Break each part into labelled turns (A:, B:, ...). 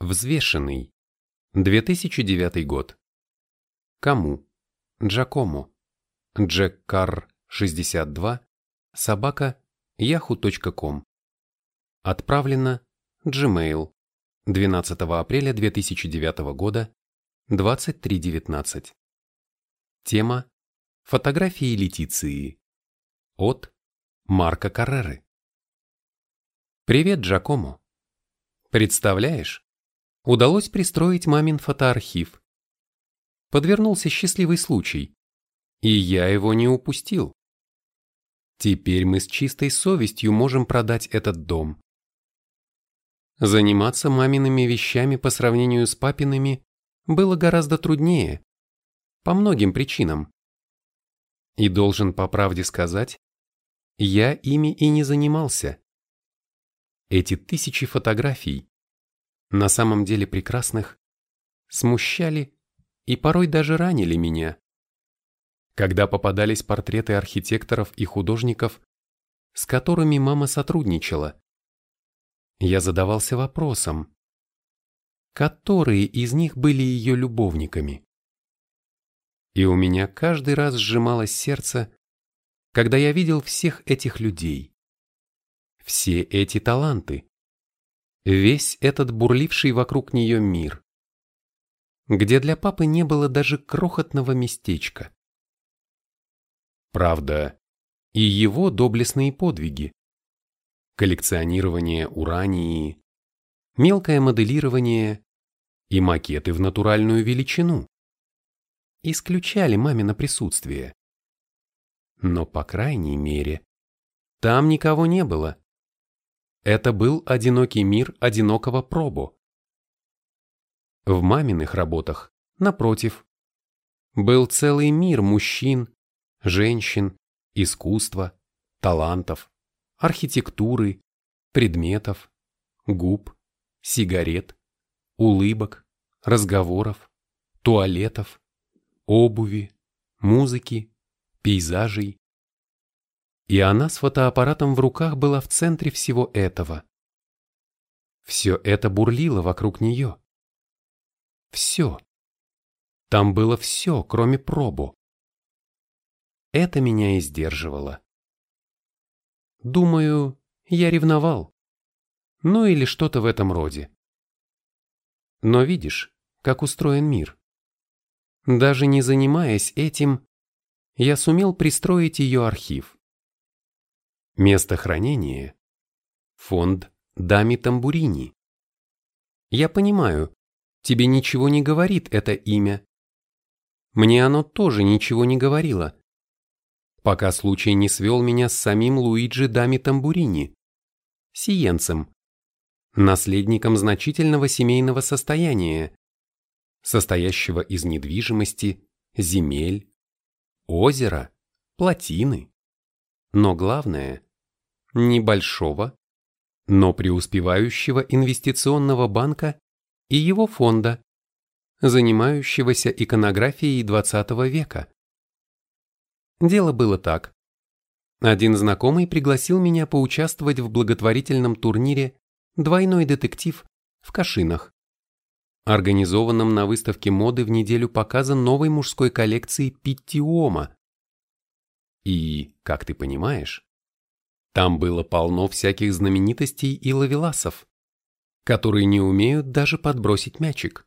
A: Взвешенный. 2009 год. Кому? Джакому. Джек Карр, 62, собака, yahoo.com. Отправлено Gmail. 12 апреля 2009 года, 23.19. Тема Фотографии Летиции. От Марка Карреры. Привет, Джакому. Представляешь, удалось пристроить мамин фотоархив. Подвернулся счастливый случай, и я его не упустил. Теперь мы с чистой совестью можем продать этот дом. Заниматься мамиными вещами по сравнению с папиными было гораздо труднее, по многим причинам. И должен по правде сказать, я ими и не занимался. Эти тысячи фотографий, на самом деле прекрасных, смущали и порой даже ранили меня. Когда попадались портреты архитекторов и художников, с которыми мама сотрудничала, я задавался вопросом, которые из них были ее любовниками. И у меня каждый раз сжималось сердце, когда я видел всех этих людей, все эти таланты, весь этот бурливший вокруг нее мир, где для папы не было даже крохотного местечка. Правда, и его доблестные подвиги, коллекционирование урании, мелкое моделирование и макеты в натуральную величину исключали мамино присутствие. Но, по крайней мере, там никого не было. Это был одинокий мир одинокого пробу. В маминых работах, напротив, был целый мир мужчин, женщин, искусства, талантов, архитектуры, предметов, губ, сигарет, улыбок, разговоров, туалетов, обуви, музыки, пейзажей. И она с фотоаппаратом в руках была в центре всего этого. Все это бурлило вокруг нее. Все. Там было все, кроме пробу. Это меня и сдерживало. Думаю, я ревновал. Ну или что-то в этом роде. Но видишь, как устроен мир. Даже не занимаясь этим, я сумел пристроить ее архив. Место хранения – фонд Дами Тамбурини. Я понимаю, тебе ничего не говорит это имя. Мне оно тоже ничего не говорило, пока случай не свел меня с самим Луиджи Дами Тамбурини, сиенцем, наследником значительного семейного состояния, состоящего из недвижимости, земель, озера, плотины, но главное, небольшого, но преуспевающего инвестиционного банка и его фонда, занимающегося иконографией XX века. Дело было так. Один знакомый пригласил меня поучаствовать в благотворительном турнире «Двойной детектив» в Кашинах, организованном на выставке моды в неделю показа новой мужской коллекции Питтиома. И, как ты понимаешь, там было полно всяких знаменитостей и лавеласов, которые не умеют даже подбросить мячик.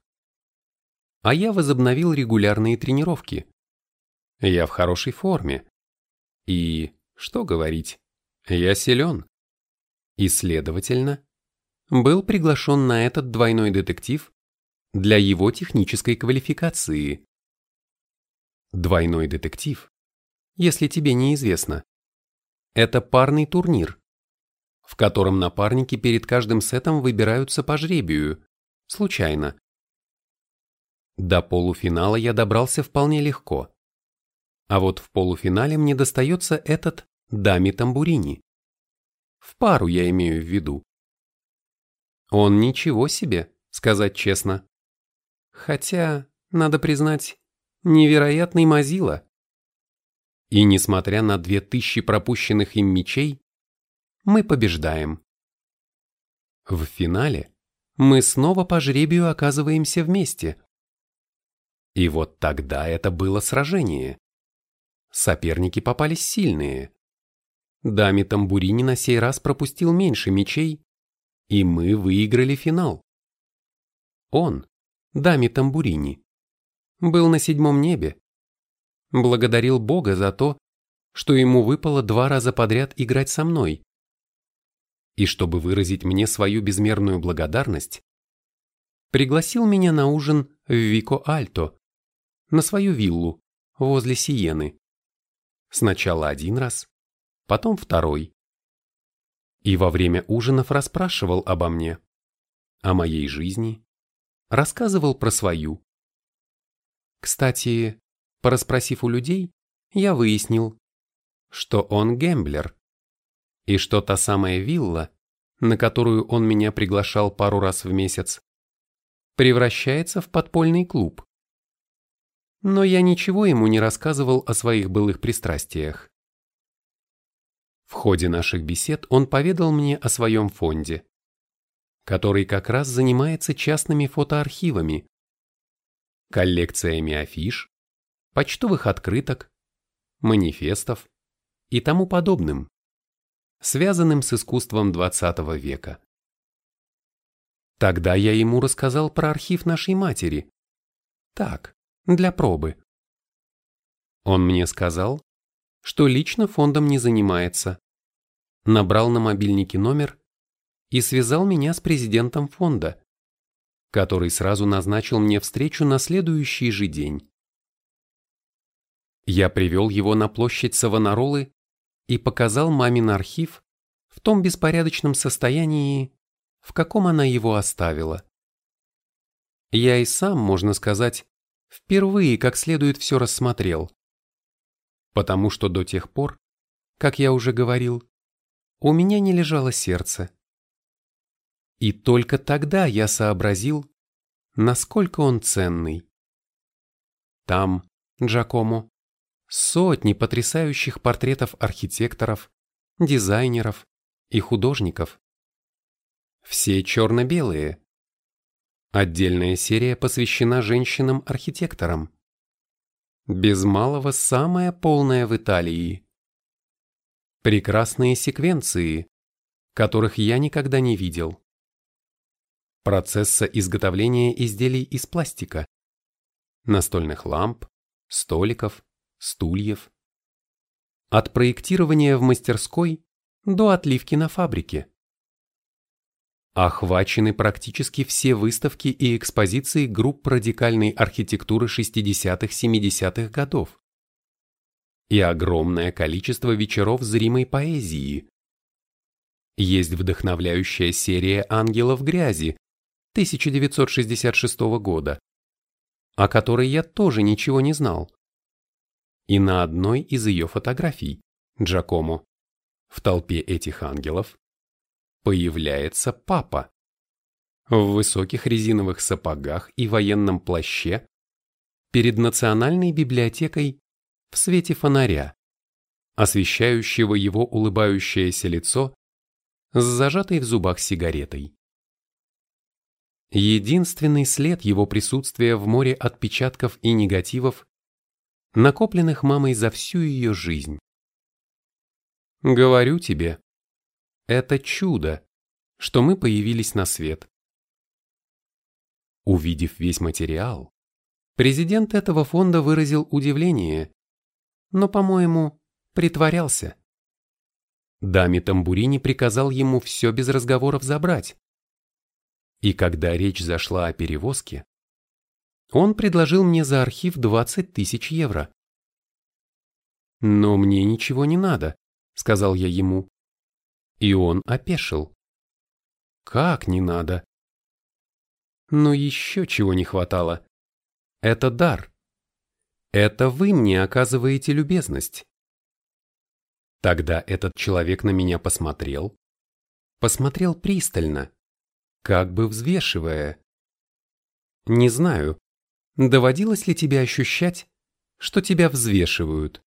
A: А я возобновил регулярные тренировки – я в хорошей форме. И, что говорить, я силен. И, следовательно, был приглашен на этот двойной детектив для его технической квалификации. Двойной детектив, если тебе неизвестно, это парный турнир, в котором напарники перед каждым сетом выбираются по жребию, случайно. До полуфинала я добрался вполне легко. А вот в полуфинале мне достается этот Дами Тамбурини. В пару я имею в виду. Он ничего себе, сказать честно. Хотя, надо признать, невероятный мазила. И несмотря на две тысячи пропущенных им мечей, мы побеждаем. В финале мы снова по жребию оказываемся вместе. И вот тогда это было сражение. Соперники попались сильные. Дами Тамбурини на сей раз пропустил меньше мечей, и мы выиграли финал. Он, Дами Тамбурини, был на седьмом небе. Благодарил Бога за то, что ему выпало два раза подряд играть со мной. И чтобы выразить мне свою безмерную благодарность, пригласил меня на ужин в Вико-Альто, на свою виллу возле Сиены. Сначала один раз, потом второй. И во время ужинов расспрашивал обо мне, о моей жизни, рассказывал про свою. Кстати, порасспросив у людей, я выяснил, что он гэмблер, и что та самая вилла, на которую он меня приглашал пару раз в месяц, превращается в подпольный клуб. Но я ничего ему не рассказывал о своих былых пристрастиях. В ходе наших бесед он поведал мне о своем фонде, который как раз занимается частными фотоархивами, коллекциями афиш, почтовых открыток, манифестов, и тому подобным, связанным с искусством XX века. Тогда я ему рассказал про архив нашей матери. Так, для пробы. Он мне сказал, что лично фондом не занимается. Набрал на мобильнике номер и связал меня с президентом фонда, который сразу назначил мне встречу на следующий же день. Я привел его на площадь Савонаролы и показал мамин архив в том беспорядочном состоянии, в каком она его оставила. Я и сам, можно сказать, впервые как следует все рассмотрел. Потому что до тех пор, как я уже говорил, у меня не лежало сердце. И только тогда я сообразил, насколько он ценный. Там, Джакомо, сотни потрясающих портретов архитекторов, дизайнеров и художников. Все черно-белые. Отдельная серия посвящена женщинам-архитекторам. Без малого самая полная в Италии. Прекрасные секвенции, которых я никогда не видел. Процесса изготовления изделий из пластика, настольных ламп, столиков, стульев. От проектирования в мастерской до отливки на фабрике. Охвачены практически все выставки и экспозиции групп радикальной архитектуры 60-70-х годов. И огромное количество вечеров зримой поэзии. Есть вдохновляющая серия «Ангелов грязи» 1966 года, о которой я тоже ничего не знал и на одной из ее фотографий, Джакомо, в толпе этих ангелов, появляется папа. В высоких резиновых сапогах и военном плаще перед национальной библиотекой в свете фонаря, освещающего его улыбающееся лицо с зажатой в зубах сигаретой. Единственный след его присутствия в море отпечатков и негативов накопленных мамой за всю ее жизнь. Говорю тебе, это чудо, что мы появились на свет. Увидев весь материал, президент этого фонда выразил удивление, но, по-моему, притворялся. Даме Тамбурини приказал ему все без разговоров забрать. И когда речь зашла о перевозке, он предложил мне за архив 20 тысяч евро. «Но мне ничего не надо», — сказал я ему. И он опешил. «Как не надо?» Но еще чего не хватало. Это дар. Это вы мне оказываете любезность. Тогда этот человек на меня посмотрел, посмотрел пристально, как бы взвешивая. Не знаю, Доводилось ли тебе ощущать, что тебя взвешивают?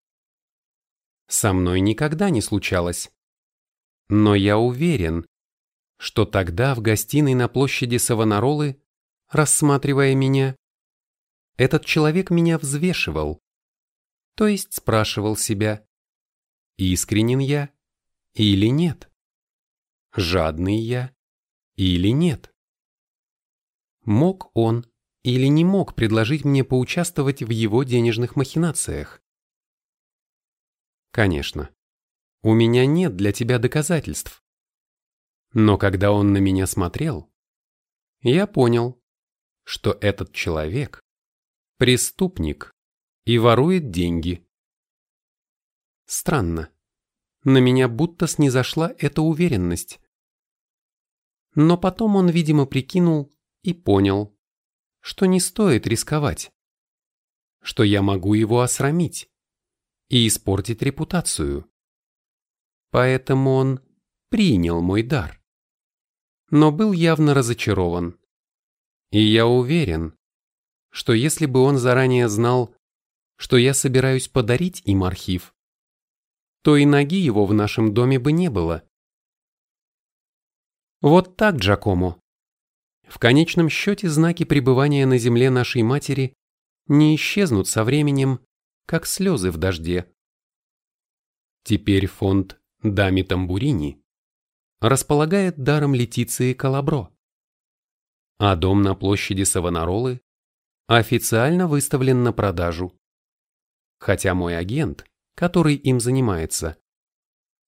A: Со мной никогда не случалось. Но я уверен, что тогда в гостиной на площади Савонаролы, рассматривая меня, этот человек меня взвешивал, то есть спрашивал себя, искренен я или нет, жадный я или нет. Мог он или не мог предложить мне поучаствовать в его денежных махинациях? Конечно, у меня нет для тебя доказательств. Но когда он на меня смотрел, я понял, что этот человек – преступник и ворует деньги. Странно, на меня будто снизошла эта уверенность. Но потом он, видимо, прикинул и понял, что не стоит рисковать, что я могу его осрамить и испортить репутацию. Поэтому он принял мой дар. Но был явно разочарован. И я уверен, что если бы он заранее знал, что я собираюсь подарить им архив, то и ноги его в нашем доме бы не было. Вот так, Джакомо. В конечном счете знаки пребывания на земле нашей матери не исчезнут со временем, как слезы в дожде. Теперь фонд Дами Тамбурини располагает даром Летиции Калабро, а дом на площади Савонаролы официально выставлен на продажу. Хотя мой агент, который им занимается,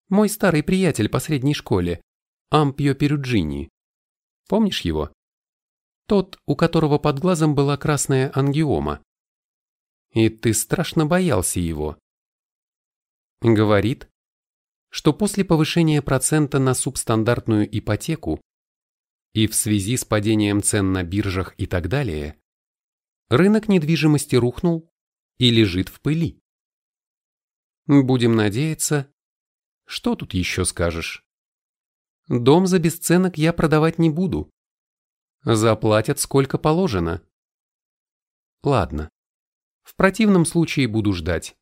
A: мой старый приятель по средней школе, Ампио Перуджини, помнишь его? Тот, у которого под глазом была красная ангиома. И ты страшно боялся его. Говорит, что после повышения процента на субстандартную ипотеку и в связи с падением цен на биржах и так далее, рынок недвижимости рухнул и лежит в пыли. Будем надеяться, что тут еще скажешь? Дом за бесценок я продавать не буду. Заплатят сколько положено. Ладно. В противном случае буду ждать.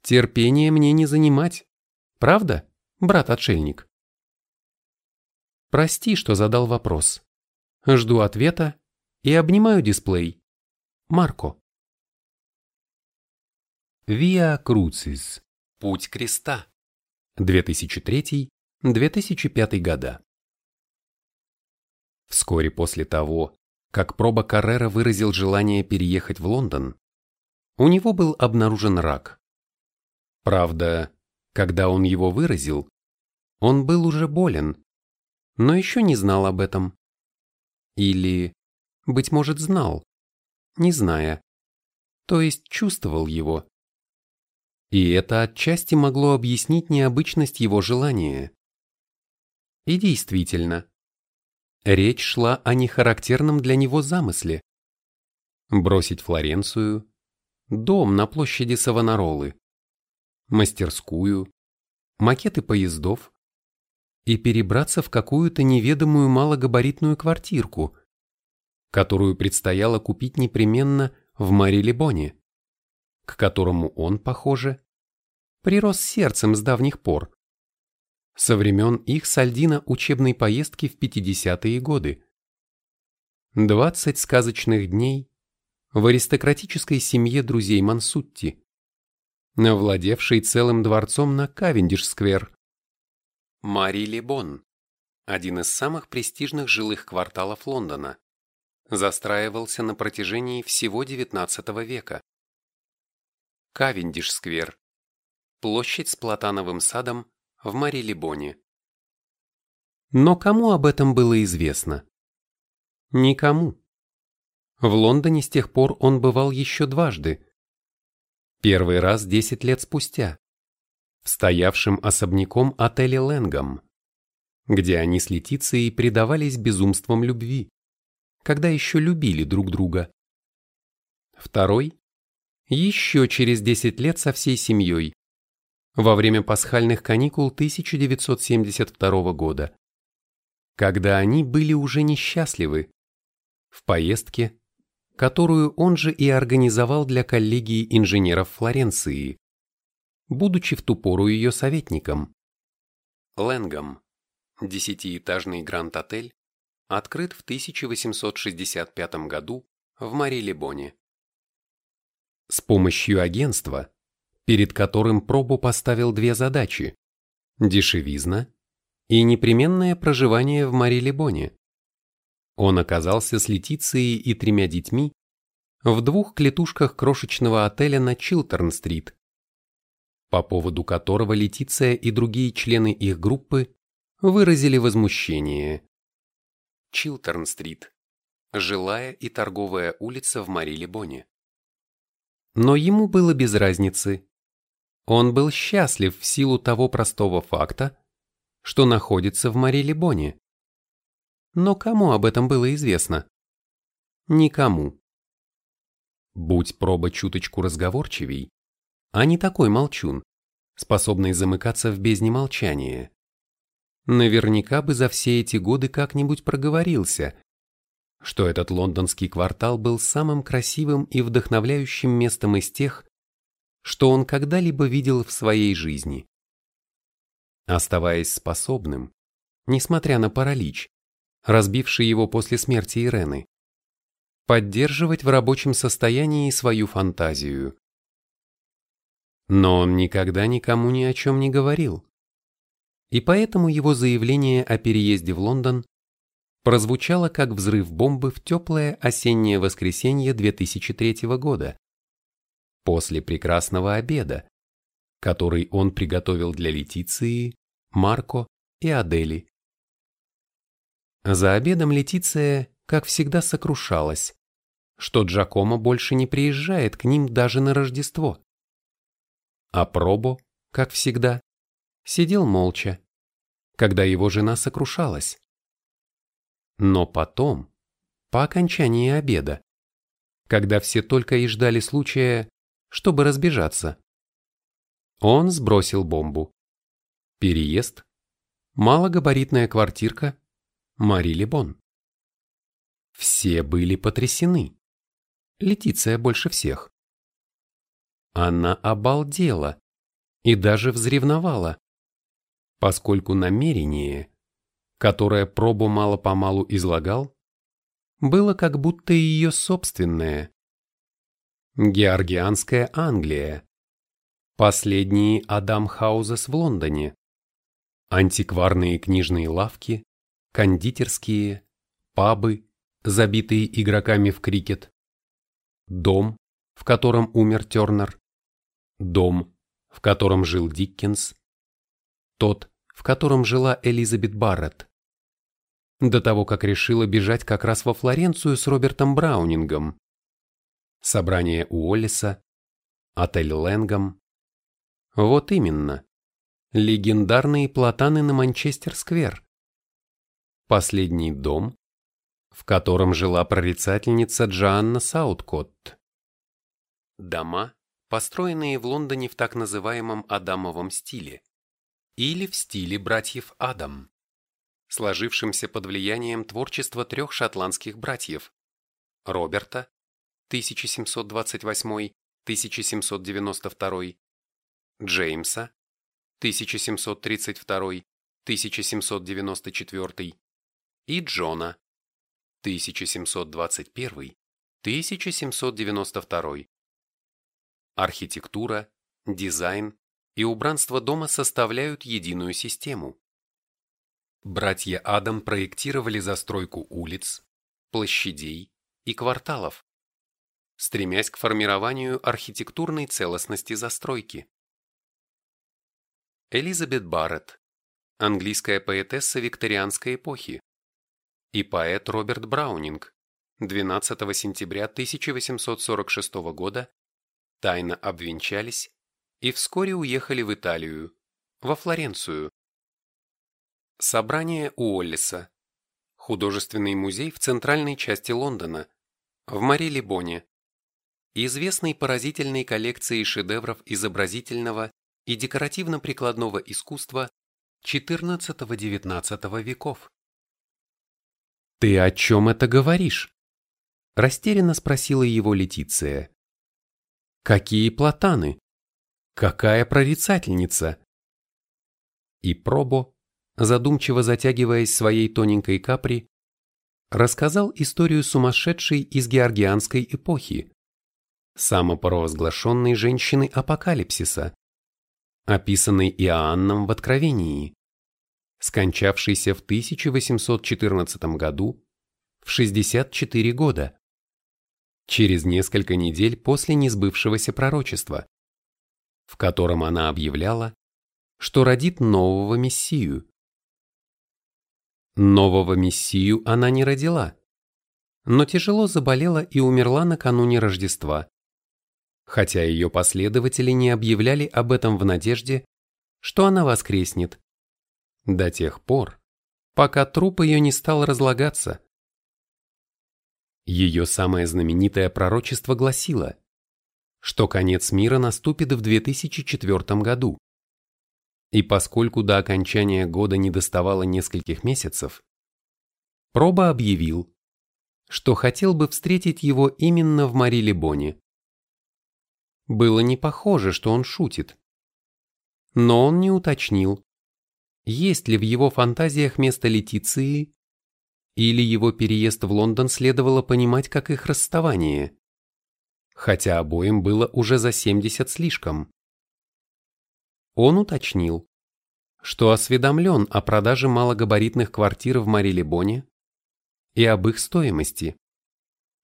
A: Терпение мне не занимать. Правда, брат-отшельник? Прости, что задал вопрос. Жду ответа и обнимаю дисплей. Марко. Виа Круцис. Путь креста. 2003-2005 года. Вскоре после того, как Проба Каррера выразил желание переехать в Лондон, у него был обнаружен рак. Правда, когда он его выразил, он был уже болен, но еще не знал об этом. Или, быть может, знал, не зная, то есть чувствовал его. И это отчасти могло объяснить необычность его желания. И действительно, Речь шла о нехарактерном для него замысле. Бросить Флоренцию, дом на площади Савонаролы, мастерскую, макеты поездов и перебраться в какую-то неведомую малогабаритную квартирку, которую предстояло купить непременно в Марилебоне, к которому он, похоже, прирос сердцем с давних пор со времен их с Альдина учебной поездки в 50-е годы. 20 сказочных дней в аристократической семье друзей Мансутти, овладевшей целым дворцом на Кавендиш-сквер. Мари Лебон, один из самых престижных жилых кварталов Лондона, застраивался на протяжении всего XIX века. Кавендиш-сквер, площадь с платановым садом в Марилибоне. Но кому об этом было известно? Никому. В Лондоне с тех пор он бывал еще дважды. Первый раз десять лет спустя, в стоявшем особняком отеле Лэнгом, где они с Летицией предавались безумствам любви, когда еще любили друг друга. Второй – еще через десять лет со всей семьей, во время пасхальных каникул 1972 года, когда они были уже несчастливы, в поездке, которую он же и организовал для коллегии инженеров Флоренции, будучи в ту пору ее советником. Ленгом десятиэтажный Гранд-отель, открыт в 1865 году в Мари-Лебоне. С помощью агентства, перед которым Пробу поставил две задачи – дешевизна и непременное проживание в Мари-Лебоне. Он оказался с Летицией и тремя детьми в двух клетушках крошечного отеля на Чилтерн-стрит, по поводу которого Летиция и другие члены их группы выразили возмущение. Чилтерн-стрит – жилая и торговая улица в Мари-Лебоне. Но ему было без разницы. Он был счастлив в силу того простого факта, что находится в Мари-Лебоне. Но кому об этом было известно? Никому. Будь проба чуточку разговорчивей, а не такой молчун, способный замыкаться в бездне молчания. Наверняка бы за все эти годы как-нибудь проговорился, что этот лондонский квартал был самым красивым и вдохновляющим местом из тех, что он когда-либо видел в своей жизни. Оставаясь способным, несмотря на паралич, разбивший его после смерти Ирены, поддерживать в рабочем состоянии свою фантазию. Но он никогда никому ни о чем не говорил. И поэтому его заявление о переезде в Лондон прозвучало как взрыв бомбы в теплое осеннее воскресенье 2003 года, после прекрасного обеда, который он приготовил для Летиции, Марко и Адели. За обедом Летиция, как всегда, сокрушалась, что Джакомо больше не приезжает к ним даже на Рождество. А Пробо, как всегда, сидел молча, когда его жена сокрушалась. Но потом, по окончании обеда, когда все только и ждали случая, чтобы разбежаться, он сбросил бомбу. Переезд, малогабаритная квартирка, Мари Лебон. Все были потрясены. Летиция больше всех. Она обалдела и даже взревновала, поскольку намерение, которое пробу мало-помалу излагал, было как будто ее собственное. Георгианская Англия. Последние Адам Хаузес в Лондоне. Антикварные книжные лавки, кондитерские, пабы, забитые игроками в крикет, дом, в котором умер Тернер, дом, в котором жил Диккенс, тот, в котором жила Элизабет Барретт. До того, как решила бежать как раз во Флоренцию с Робертом Браунингом. Собрание у Уоллеса, отель Лэнгом. Вот именно. Легендарные платаны на Манчестер-сквер. Последний дом, в котором жила прорицательница Джоанна Сауткотт. Дома, построенные в Лондоне в так называемом Адамовом стиле, или в стиле братьев Адам, сложившемся под влиянием творчества трех шотландских братьев – Роберта, 1728-1792, Джеймса, 1732-1794 и Джона, 1721-1792. Архитектура, дизайн и убранство дома составляют единую систему. Братья Адам проектировали застройку улиц, площадей и кварталов, стремясь к формированию архитектурной целостности застройки. Элизабет Барретт, английская поэтесса викторианской эпохи, и поэт Роберт Браунинг 12 сентября 1846 года тайно обвенчались и вскоре уехали в Италию, во Флоренцию. Собрание у Оллиса. Художественный музей в центральной части Лондона, в Мари-Лебоне. Известный поразительной коллекцией шедевров изобразительного и декоративно-прикладного искусства XIV-XIX веков. «Ты о чем это говоришь?» Растерянно спросила его Летиция. «Какие платаны? Какая прорицательница?» И Пробо, задумчиво затягиваясь своей тоненькой капри, рассказал историю сумасшедшей из георгианской эпохи, самопровозглашенной женщины апокалипсиса, описанной Иоанном в Откровении, скончавшейся в 1814 году в 64 года, через несколько недель после несбывшегося пророчества, в котором она объявляла, что родит нового Мессию. Нового Мессию она не родила, но тяжело заболела и умерла накануне Рождества, хотя ее последователи не объявляли об этом в надежде, что она воскреснет, до тех пор, пока труп ее не стал разлагаться. Ее самое знаменитое пророчество гласило, что конец мира наступит в 2004 году. И поскольку до окончания года не доставало нескольких месяцев, Проба объявил, что хотел бы встретить его именно в Марилебоне. Было не похоже, что он шутит. Но он не уточнил, есть ли в его фантазиях место Летиции, или его переезд в Лондон следовало понимать как их расставание, хотя обоим было уже за 70 слишком. Он уточнил, что осведомлен о продаже малогабаритных квартир в Марилебоне и об их стоимости,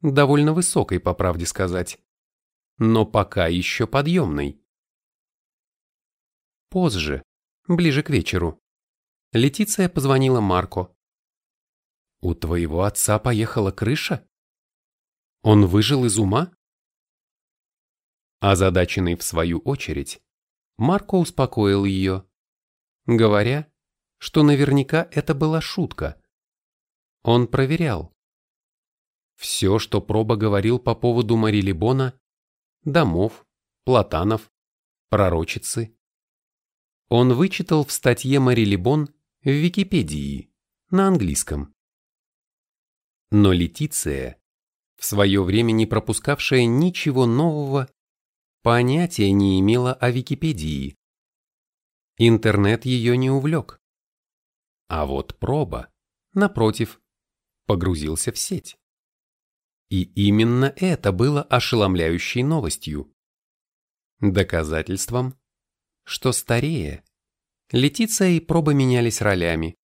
A: довольно высокой, по правде сказать но пока еще подъемный. Позже, ближе к вечеру, Летиция позвонила Марко. «У твоего отца поехала крыша? Он выжил из ума?» Озадаченный в свою очередь, Марко успокоил ее, говоря, что наверняка это была шутка. Он проверял. Все, что Проба говорил по поводу Марилибона, домов, платанов, пророчицы. Он вычитал в статье Мари Либон в Википедии на английском. Но Летиция, в свое время не пропускавшая ничего нового, понятия не имела о Википедии. Интернет ее не увлек. А вот проба, напротив, погрузился в сеть. И именно это было ошеломляющей новостью. Доказательством, что старее, Летиция и Проба менялись ролями.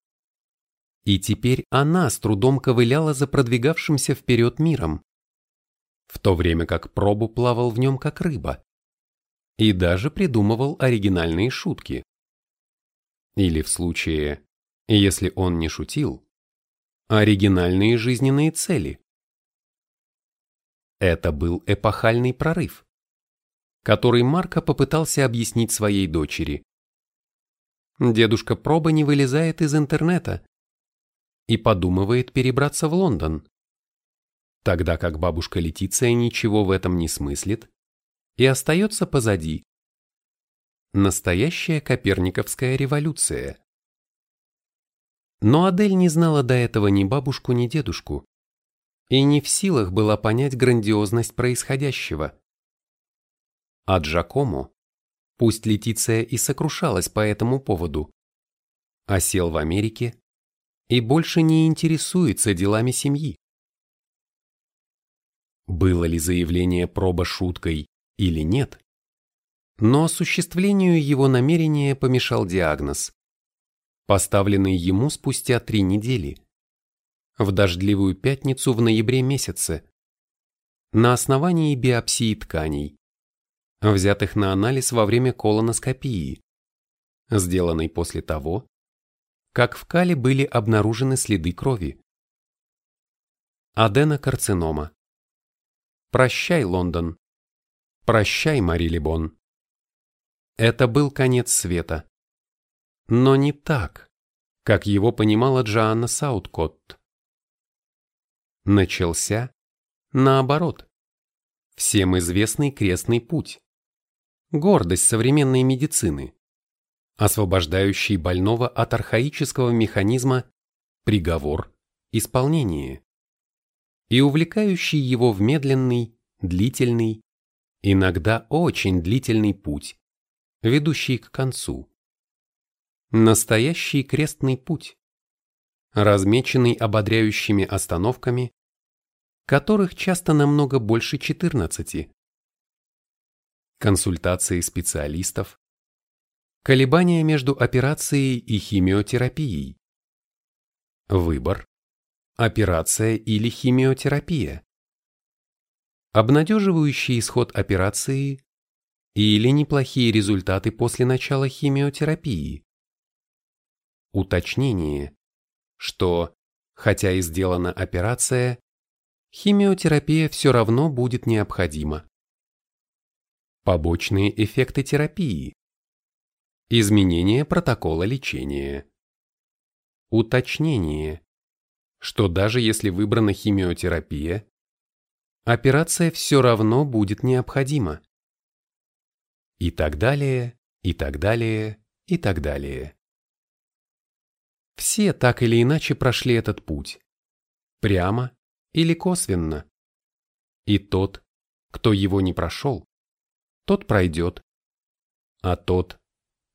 A: И теперь она с трудом ковыляла за продвигавшимся вперед миром, в то время как Пробу плавал в нем как рыба. И даже придумывал оригинальные шутки. Или в случае, если он не шутил, оригинальные жизненные цели. Это был эпохальный прорыв, который Марко попытался объяснить своей дочери. Дедушка Проба не вылезает из интернета и подумывает перебраться в Лондон, тогда как бабушка Летиция ничего в этом не смыслит и остается позади. Настоящая коперниковская революция. Но Адель не знала до этого ни бабушку, ни дедушку и не в силах была понять грандиозность происходящего. А Джакомо, пусть Летиция и сокрушалась по этому поводу, осел в Америке и больше не интересуется делами семьи. Было ли заявление проба шуткой или нет, но осуществлению его намерения помешал диагноз, поставленный ему спустя три недели в дождливую пятницу в ноябре месяце на основании биопсии тканей, взятых на анализ во время колоноскопии, сделанной после того, как в кале были обнаружены следы крови. Аденокарцинома. Прощай, Лондон. Прощай, Марилибон. Это был конец света. Но не так, как его понимала Джоанна Сауткотт начался, наоборот, всем известный крестный путь, гордость современной медицины, освобождающий больного от архаического механизма приговор, исполнение, и увлекающий его в медленный, длительный, иногда очень длительный путь, ведущий к концу. Настоящий крестный путь, размеченный ободряющими остановками, которых часто намного больше 14. Консультации специалистов, колебания между операцией и химиотерапией, выбор, операция или химиотерапия, обнадеживающий исход операции или неплохие результаты после начала химиотерапии. Уточнение, что, хотя и сделана операция, химиотерапия все равно будет необходима. Побочные эффекты терапии. Изменение протокола лечения. Уточнение, что даже если выбрана химиотерапия, операция все равно будет необходима. И так далее, и так далее, и так далее. Все так или иначе прошли этот путь. Прямо или косвенно. И тот, кто его не прошел, тот пройдет. А тот,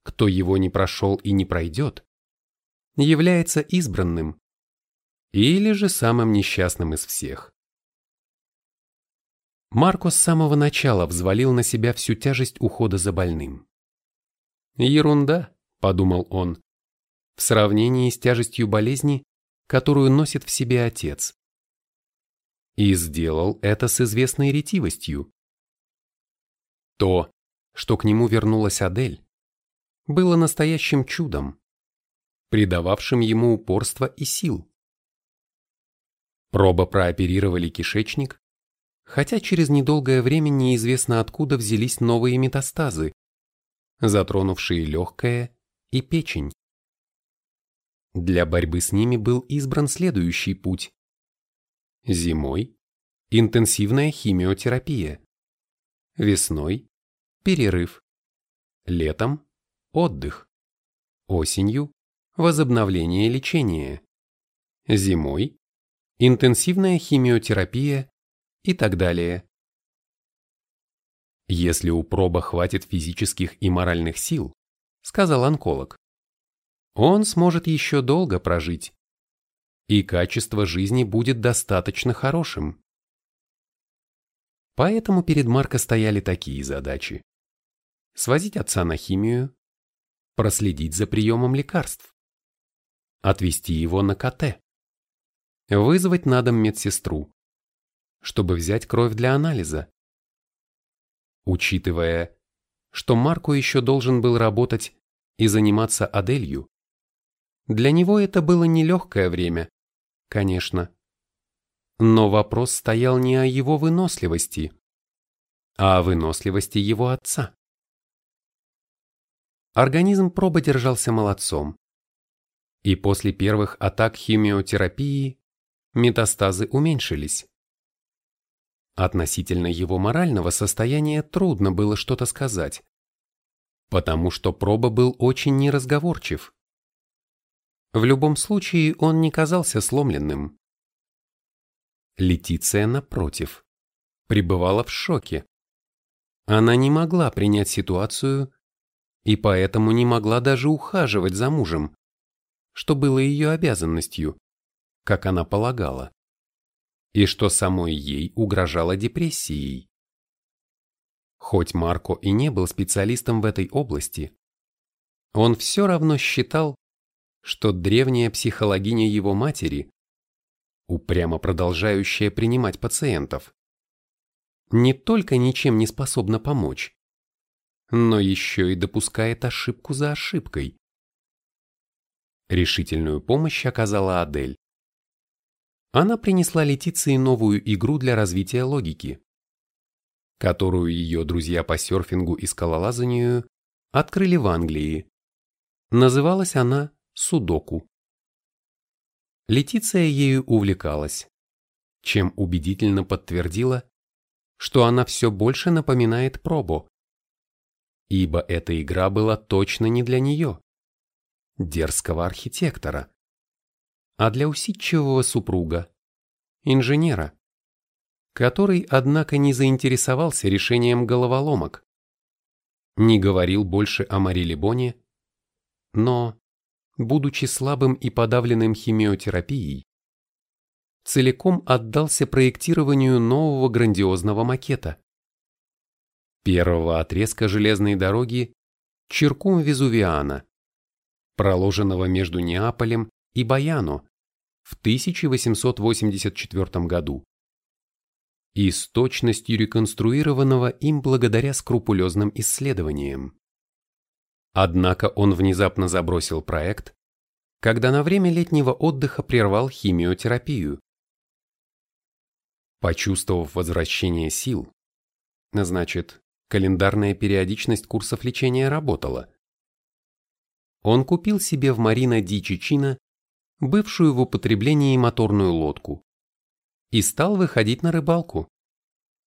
A: кто его не прошел и не пройдет, является избранным или же самым несчастным из всех. Марко с самого начала взвалил на себя всю тяжесть ухода за больным. «Ерунда», — подумал он, в сравнении с тяжестью болезни, которую носит в себе отец. И сделал это с известной ретивостью. То, что к нему вернулась Адель, было настоящим чудом, придававшим ему упорство и сил. Проба прооперировали кишечник, хотя через недолгое время неизвестно откуда взялись новые метастазы, затронувшие легкое и печень. Для борьбы с ними был избран следующий путь. Зимой – интенсивная химиотерапия. Весной – перерыв. Летом – отдых. Осенью – возобновление лечения. Зимой – интенсивная химиотерапия и так далее. Если у проба хватит физических и моральных сил, сказал онколог, он сможет еще долго прожить, и качество жизни будет достаточно хорошим. Поэтому перед Марко стояли такие задачи. Свозить отца на химию, проследить за приемом лекарств, отвезти его на КТ, вызвать на дом медсестру, чтобы взять кровь для анализа. Учитывая, что Марко еще должен был работать и заниматься Аделью, для него это было нелегкое время, конечно. Но вопрос стоял не о его выносливости, а о выносливости его отца. Организм проба держался молодцом. И после первых атак химиотерапии метастазы уменьшились. Относительно его морального состояния трудно было что-то сказать, потому что проба был очень неразговорчив. В любом случае он не казался сломленным. Летиция, напротив, пребывала в шоке. Она не могла принять ситуацию и поэтому не могла даже ухаживать за мужем, что было ее обязанностью, как она полагала, и что самой ей угрожало депрессией. Хоть Марко и не был специалистом в этой области, он все равно считал, что древняя психологиня его матери, упрямо продолжающая принимать пациентов, не только ничем не способна помочь, но еще и допускает ошибку за ошибкой. Решительную помощь оказала Адель. Она принесла Летиции новую игру для развития логики, которую ее друзья по серфингу и скалолазанию открыли в Англии. Называлась она судоку. Летиция ею увлекалась, чем убедительно подтвердила, что она все больше напоминает пробу, ибо эта игра была точно не для нее, дерзкого архитектора, а для усидчивого супруга, инженера, который, однако, не заинтересовался решением головоломок, не говорил больше о Мари Лебоне, но будучи слабым и подавленным химиотерапией, целиком отдался проектированию нового грандиозного макета. Первого отрезка железной дороги Чиркум-Везувиана, проложенного между Неаполем и Баяно в 1884 году и с точностью реконструированного им благодаря скрупулезным исследованиям. Однако он внезапно забросил проект, когда на время летнего отдыха прервал химиотерапию. Почувствовав возвращение сил, значит, календарная периодичность курсов лечения работала. Он купил себе в Марина Ди Чичино бывшую в употреблении моторную лодку и стал выходить на рыбалку.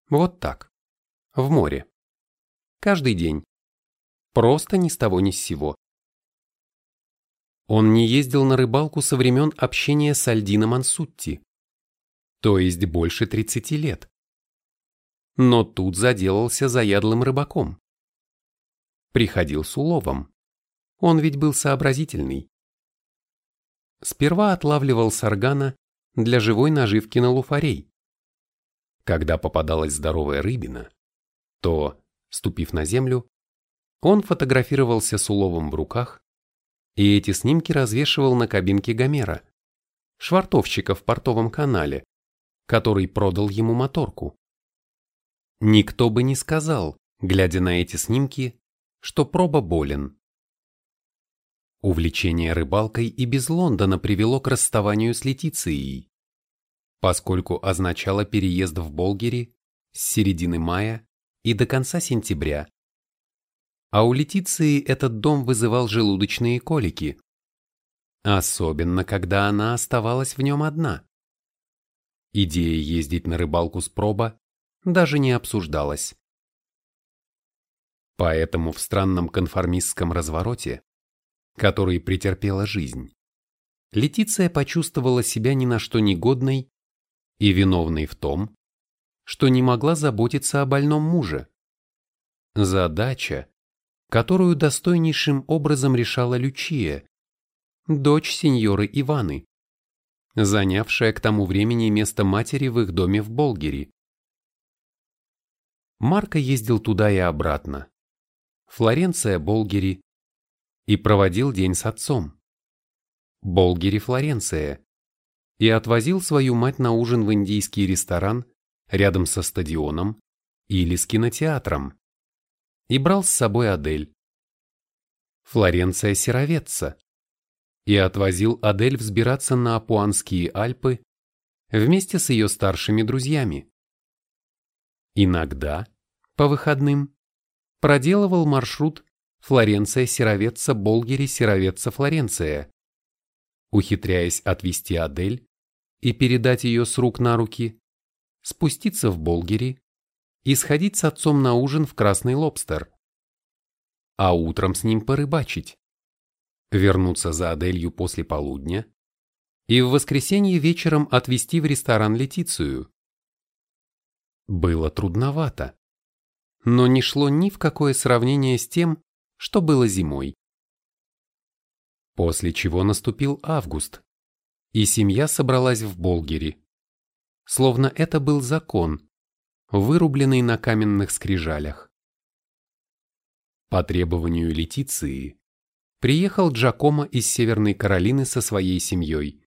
A: Вот так. В море. Каждый день. Просто ни с того ни с сего. Он не ездил на рыбалку со времен общения с Альдино Мансутти, то есть больше 30 лет. Но тут заделался заядлым рыбаком. Приходил с уловом. Он ведь был сообразительный. Сперва отлавливал саргана для живой наживки на луфарей. Когда попадалась здоровая рыбина, то, ступив на землю, он фотографировался с уловом в руках, и эти снимки развешивал на кабинке Гомера, швартовщика в портовом канале, который продал ему моторку. Никто бы не сказал, глядя на эти снимки, что проба болен. Увлечение рыбалкой и без Лондона привело к расставанию с Летицией, поскольку означало переезд в Болгери с середины мая и до конца сентября. А у Летиции этот дом вызывал желудочные колики, особенно когда она оставалась в нем одна. Идея ездить на рыбалку с проба даже не обсуждалась. Поэтому в странном конформистском развороте который претерпела жизнь. Летиция почувствовала себя ни на что негодной и виновной в том, что не могла заботиться о больном муже. Задача, которую достойнейшим образом решала Лючия, дочь сеньоры Иваны, занявшая к тому времени место матери в их доме в Болгере. Марко ездил туда и обратно. Флоренция, Болгери, и проводил день с отцом. Болгери Флоренция. И отвозил свою мать на ужин в индийский ресторан рядом со стадионом или с кинотеатром. И брал с собой Адель. Флоренция Серовеца. И отвозил Адель взбираться на Апуанские Альпы вместе с ее старшими друзьями. Иногда, по выходным, проделывал маршрут Флоренция Серовеца Болгери Серовеца Флоренция. Ухитряясь отвести Адель и передать ее с рук на руки, спуститься в Болгери и сходить с отцом на ужин в Красный Лобстер. А утром с ним порыбачить. Вернуться за Аделью после полудня и в воскресенье вечером отвезти в ресторан Летицию. Было трудновато, но не шло ни в какое сравнение с тем, что было зимой. После чего наступил август, и семья собралась в Болгере. Словно это был закон, вырубленный на каменных скрижалях. По требованию Летиции приехал Джакомо из Северной Каролины со своей семьей,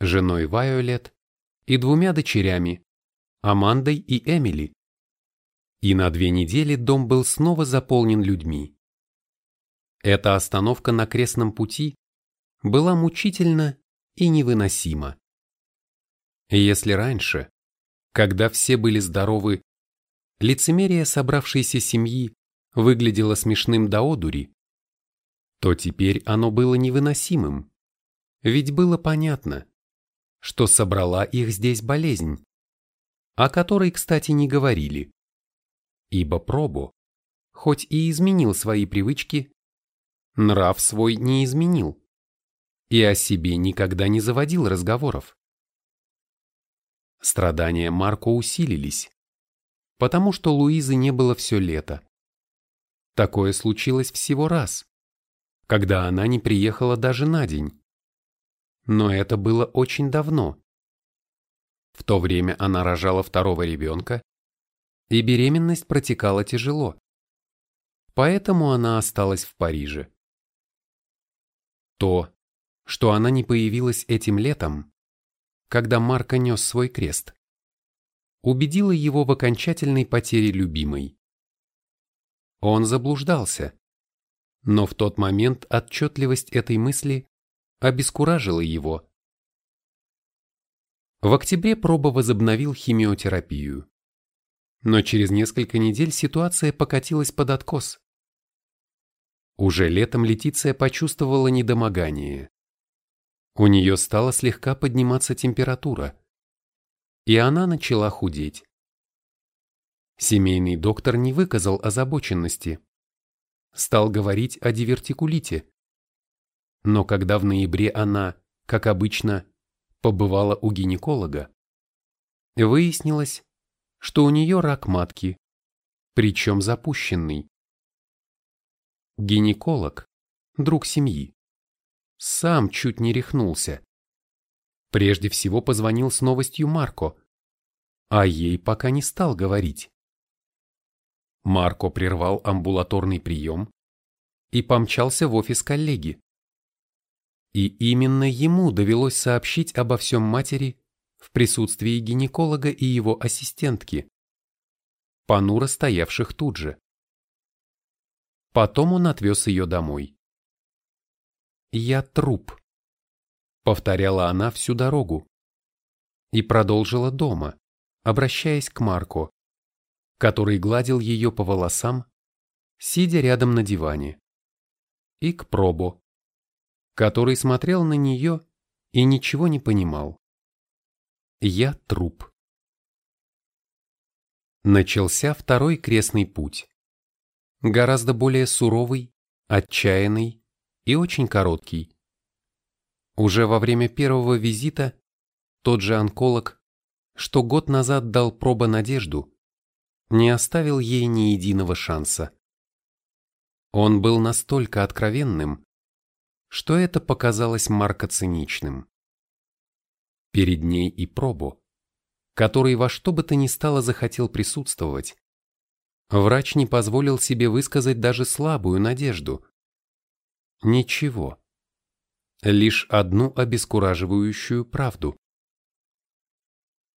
A: женой Вайолет и двумя дочерями, Амандой и Эмили. И на две недели дом был снова заполнен людьми. Эта остановка на крестном пути была мучительна и невыносима. Если раньше, когда все были здоровы, лицемерие собравшейся семьи выглядело смешным до одури, то теперь оно было невыносимым, ведь было понятно, что собрала их здесь болезнь, о которой, кстати, не говорили, ибо Пробо, хоть и изменил свои привычки, нрав свой не изменил и о себе никогда не заводил разговоров. Страдания Марко усилились, потому что Луизы не было все лето. Такое случилось всего раз, когда она не приехала даже на день. Но это было очень давно. В то время она рожала второго ребенка, и беременность протекала тяжело. Поэтому она осталась в Париже. То, что она не появилась этим летом, когда Марко нес свой крест, убедило его в окончательной потере любимой. Он заблуждался, но в тот момент отчетливость этой мысли обескуражила его. В октябре Проба возобновил химиотерапию. Но через несколько недель ситуация покатилась под откос. Уже летом Летиция почувствовала недомогание. У нее стала слегка подниматься температура, и она начала худеть. Семейный доктор не выказал озабоченности. Стал говорить о дивертикулите. Но когда в ноябре она, как обычно, побывала у гинеколога, выяснилось, что у нее рак матки, причем запущенный. Гинеколог, друг семьи, сам чуть не рехнулся. Прежде всего позвонил с новостью Марко, а ей пока не стал говорить. Марко прервал амбулаторный прием и помчался в офис коллеги. И именно ему довелось сообщить обо всем матери в присутствии гинеколога и его ассистентки, понуро стоявших тут же. Потом он отвез ее домой. «Я труп», — повторяла она всю дорогу. И продолжила дома, обращаясь к Марко, который гладил ее по волосам, сидя рядом на диване, и к Пробо, который смотрел на нее и ничего не понимал. Я труп. Начался второй крестный путь. Гораздо более суровый, отчаянный и очень короткий. Уже во время первого визита тот же онколог, что год назад дал проба надежду, не оставил ей ни единого шанса. Он был настолько откровенным, что это показалось Марко циничным. Перед ней и пробу, который во что бы то ни стало захотел присутствовать, врач не позволил себе высказать даже слабую надежду. Ничего. Лишь одну обескураживающую правду.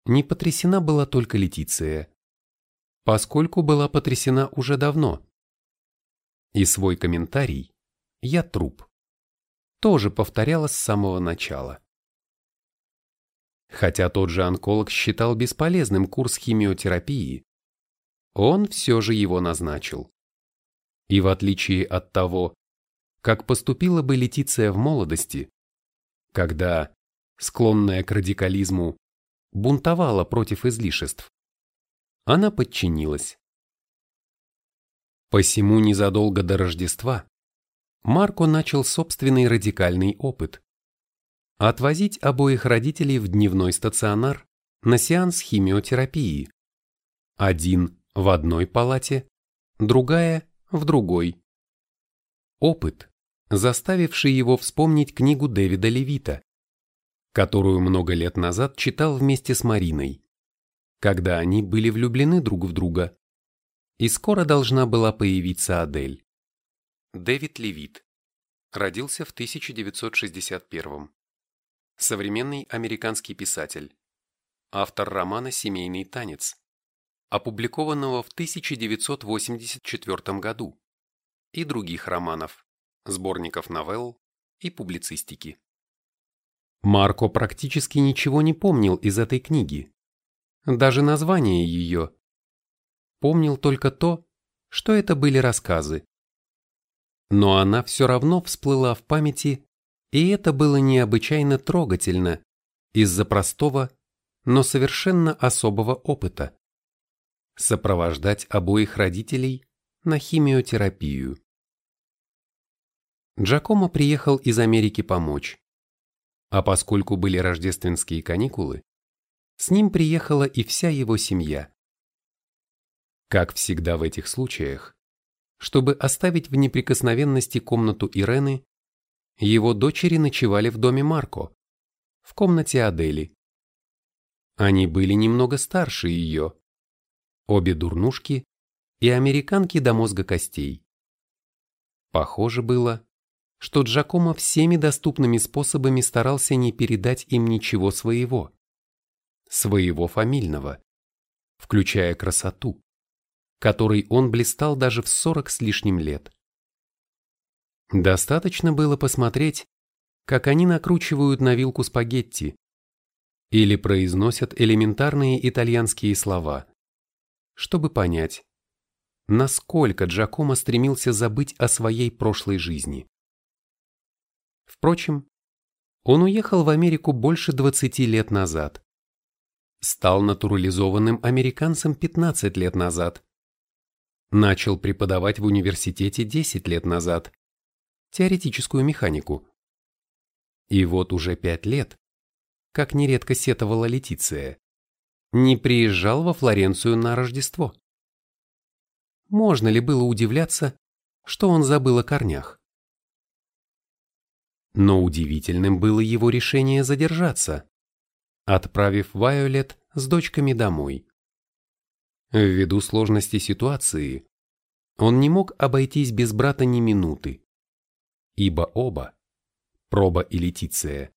A: Не потрясена была только Летиция, поскольку была потрясена уже давно. И свой комментарий «Я труп» тоже повторяла с самого начала. Хотя тот же онколог считал бесполезным курс химиотерапии, он все же его назначил. И в отличие от того, как поступила бы Летиция в молодости, когда, склонная к радикализму, бунтовала против излишеств, она подчинилась. Посему незадолго до Рождества Марко начал собственный радикальный опыт. Отвозить обоих родителей в дневной стационар на сеанс химиотерапии. Один в одной палате, другая в другой. Опыт, заставивший его вспомнить книгу Дэвида Левита, которую много лет назад читал вместе с Мариной, когда они были влюблены друг в друга и скоро должна была появиться Адель. Дэвид Левит. Родился в 1961 Современный американский писатель. Автор романа «Семейный танец», опубликованного в 1984 году, и других романов, сборников новелл и публицистики. Марко практически ничего не помнил из этой книги, даже название ее, помнил только то, что это были рассказы. Но она все равно всплыла в памяти, и это было необычайно трогательно из-за простого, но совершенно особого опыта. Сопровождать обоих родителей на химиотерапию. Джакомо приехал из Америки помочь. А поскольку были рождественские каникулы, с ним приехала и вся его семья. Как всегда в этих случаях, чтобы оставить в неприкосновенности комнату Ирены, его дочери ночевали в доме Марко, в комнате Адели. Они были немного старше ее, обе дурнушки и американки до мозга костей. Похоже было, что Джакомо всеми доступными способами старался не передать им ничего своего, своего фамильного, включая красоту, которой он блистал даже в сорок с лишним лет. Достаточно было посмотреть, как они накручивают на вилку спагетти или произносят элементарные итальянские слова, чтобы понять, насколько Джакомо стремился забыть о своей прошлой жизни. Впрочем, он уехал в Америку больше 20 лет назад. Стал натурализованным американцем 15 лет назад. Начал преподавать в университете 10 лет назад. Теоретическую механику. И вот уже 5 лет, как нередко сетовала Летиция, не приезжал во Флоренцию на Рождество. Можно ли было удивляться, что он забыл о корнях? Но удивительным было его решение задержаться, отправив Вайолет с дочками домой. Ввиду сложности ситуации, он не мог обойтись без брата ни минуты, ибо оба, Проба и Летиция,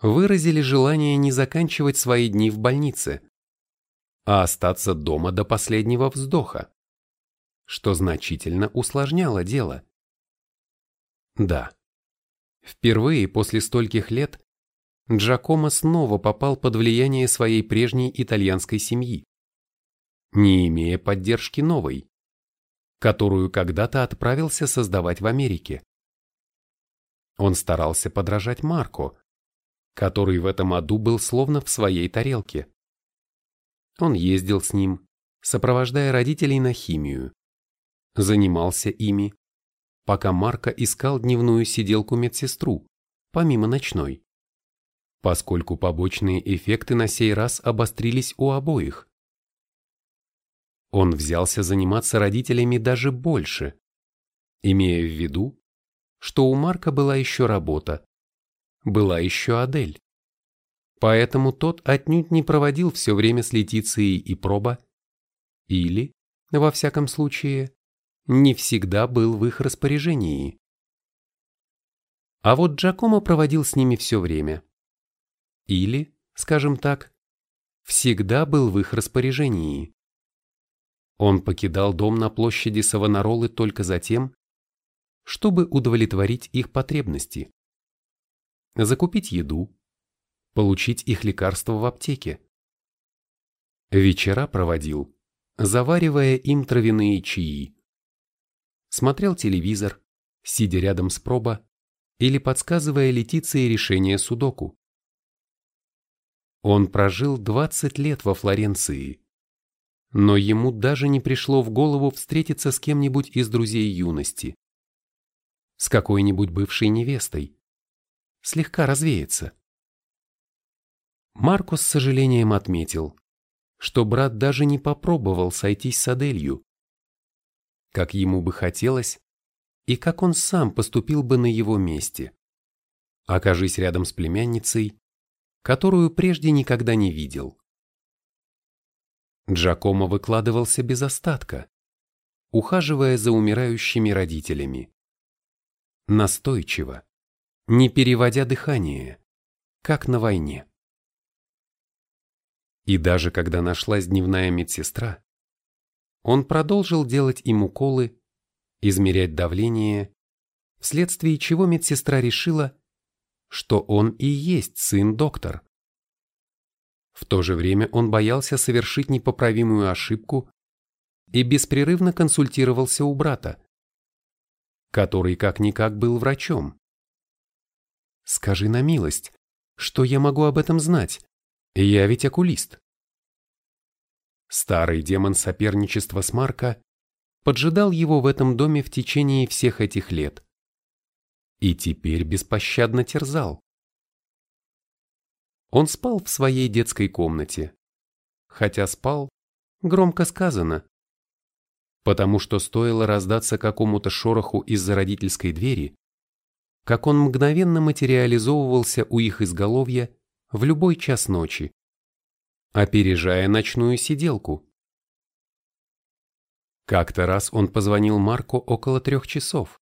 A: выразили желание не заканчивать свои дни в больнице, а остаться дома до последнего вздоха, что значительно усложняло дело. Да, Впервые после стольких лет Джакомо снова попал под влияние своей прежней итальянской семьи, не имея поддержки новой, которую когда-то отправился создавать в Америке. Он старался подражать Марко, который в этом аду был словно в своей тарелке. Он ездил с ним, сопровождая родителей на химию, занимался ими, пока Марко искал дневную сиделку-медсестру, помимо ночной. Поскольку побочные эффекты на сей раз обострились у обоих. Он взялся заниматься родителями даже больше, имея в виду, что у Марка была еще работа, была еще Адель. Поэтому тот отнюдь не проводил все время с Летицией и Проба, или, во всяком случае, не всегда был в их распоряжении. А вот Джакомо проводил с ними все время. Или, скажем так, всегда был в их распоряжении. Он покидал дом на площади Савонаролы только за тем, чтобы удовлетворить их потребности. Закупить еду, получить их лекарства в аптеке. Вечера проводил, заваривая им травяные чаи смотрел телевизор, сидя рядом с проба или подсказывая Летиции решение судоку. Он прожил 20 лет во Флоренции, но ему даже не пришло в голову встретиться с кем-нибудь из друзей юности, с какой-нибудь бывшей невестой, слегка развеяться. Марко с сожалением отметил, что брат даже не попробовал сойтись с Аделью, как ему бы хотелось и как он сам поступил бы на его месте. Окажись рядом с племянницей, которую прежде никогда не видел. Джакомо выкладывался без остатка, ухаживая за умирающими родителями. Настойчиво, не переводя дыхание, как на войне. И даже когда нашлась дневная медсестра, он продолжил делать им уколы, измерять давление, вследствие чего медсестра решила, что он и есть сын-доктор. В то же время он боялся совершить непоправимую ошибку и беспрерывно консультировался у брата, который как-никак был врачом. «Скажи на милость, что я могу об этом знать? Я ведь окулист». Старый демон соперничества с Марко поджидал его в этом доме в течение всех этих лет. И теперь беспощадно терзал. Он спал в своей детской комнате. Хотя спал, громко сказано. потому что стоило раздаться какому-то шороху из-за родительской двери, как он мгновенно материализовывался у их изголовья в любой час ночи, опережая ночную сиделку. Как-то раз он позвонил Марко около трех часов,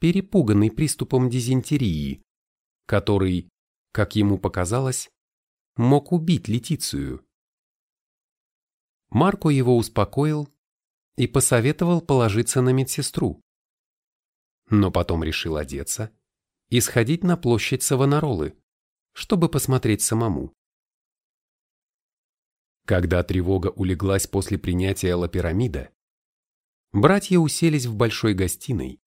A: перепуганный приступом дизентерии, который, как ему показалось, мог убить Летицию. Марко его успокоил и посоветовал положиться на медсестру. Но потом решил одеться и сходить на площадь Савонаролы, чтобы посмотреть самому. Когда тревога улеглась после принятия Лапирамида, братья уселись в большой гостиной,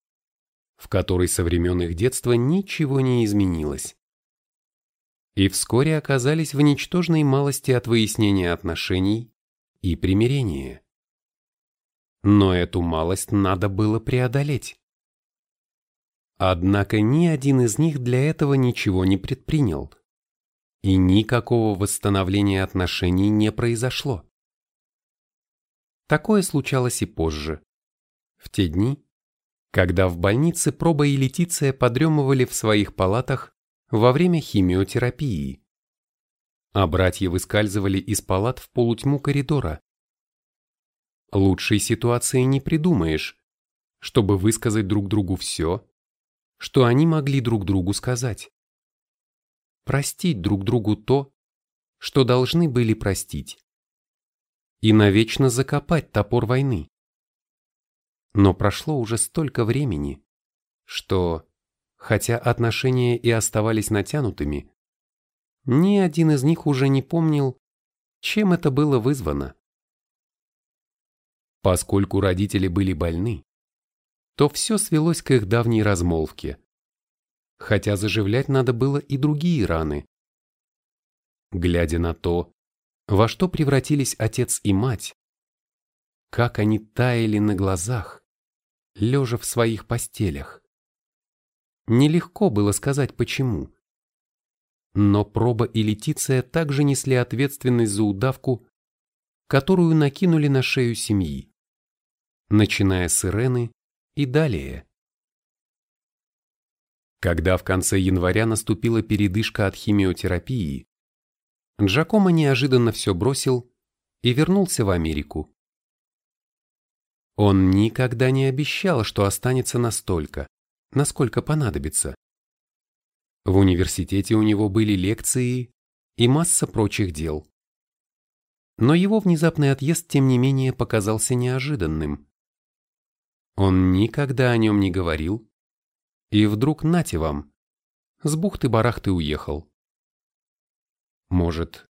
A: в которой со времен их детства ничего не изменилось. И вскоре оказались в ничтожной малости от выяснения отношений и примирения. Но эту малость надо было преодолеть. Однако ни один из них для этого ничего не предпринял, и никакого восстановления отношений не произошло. Такое случалось и позже, в те дни, когда в больнице Проба и Летиция подремывали в своих палатах во время химиотерапии, а братья выскальзывали из палат в полутьму коридора, Лучшей ситуации не придумаешь, чтобы высказать друг другу все, что они могли друг другу сказать. Простить друг другу то, что должны были простить. И навечно закопать топор войны. Но прошло уже столько времени, что, хотя отношения и оставались натянутыми, ни один из них уже не помнил, чем это было вызвано. Поскольку родители были больны, то все свелось к их давней размолвке. Хотя заживлять надо было и другие раны. Глядя на то, во что превратились отец и мать, как они таяли на глазах, лежа в своих постелях. Нелегко было сказать почему. Но Проба и Летиция также несли ответственность за удавку, которую накинули на шею семьи начиная с Ирены и далее. Когда в конце января наступила передышка от химиотерапии, Джакомо неожиданно все бросил и вернулся в Америку. Он никогда не обещал, что останется настолько, насколько понадобится. В университете у него были лекции и масса прочих дел. Но его внезапный отъезд, тем не менее, показался неожиданным. Он никогда о нем не говорил. И вдруг нате вам, с бухты-барахты уехал. Может,